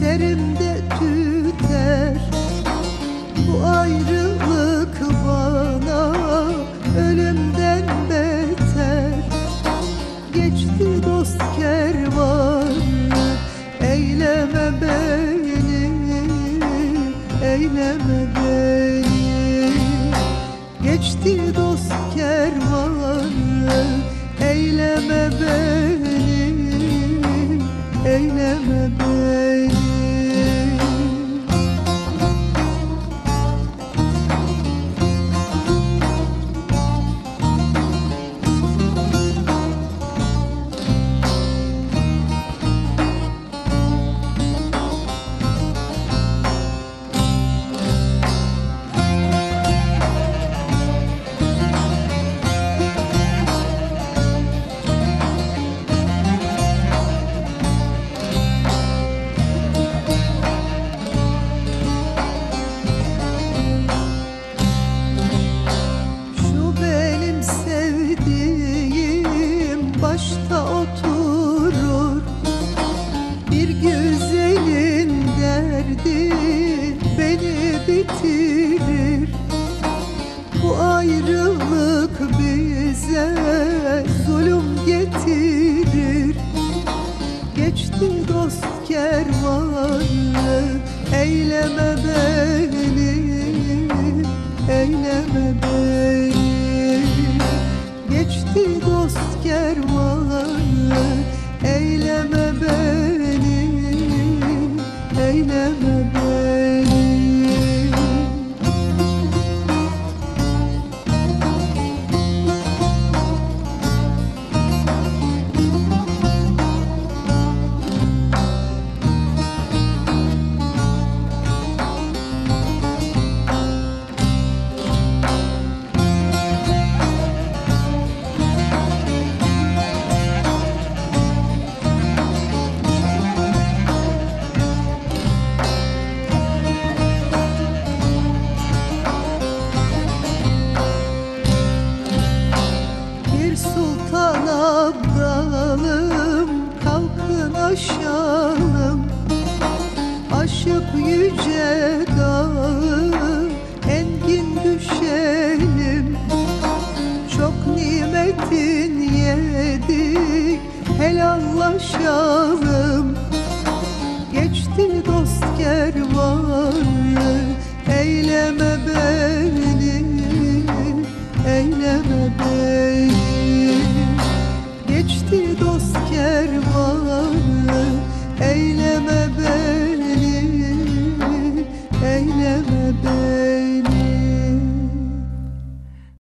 Gözlerimde tüter. Bu ayrılık bana Ölümden beter. Geçti dost kervanı Eyleme beni Eyleme beni. Geçti dost kervanı Eyleme beni Eyleme bitirir Bu ayrılık bize zulüm getirir. Geçti dost kervanı Eyleme beni Eyleme beni. Geçti dost kervanı Eyleme sultan abdalım Kalkın aşalım Aşıp yüce dağı Engin düşelim. Çok nimetin yedik Helallaşalım. Geçti dost kervanı Eyleme beni Eyleme beni.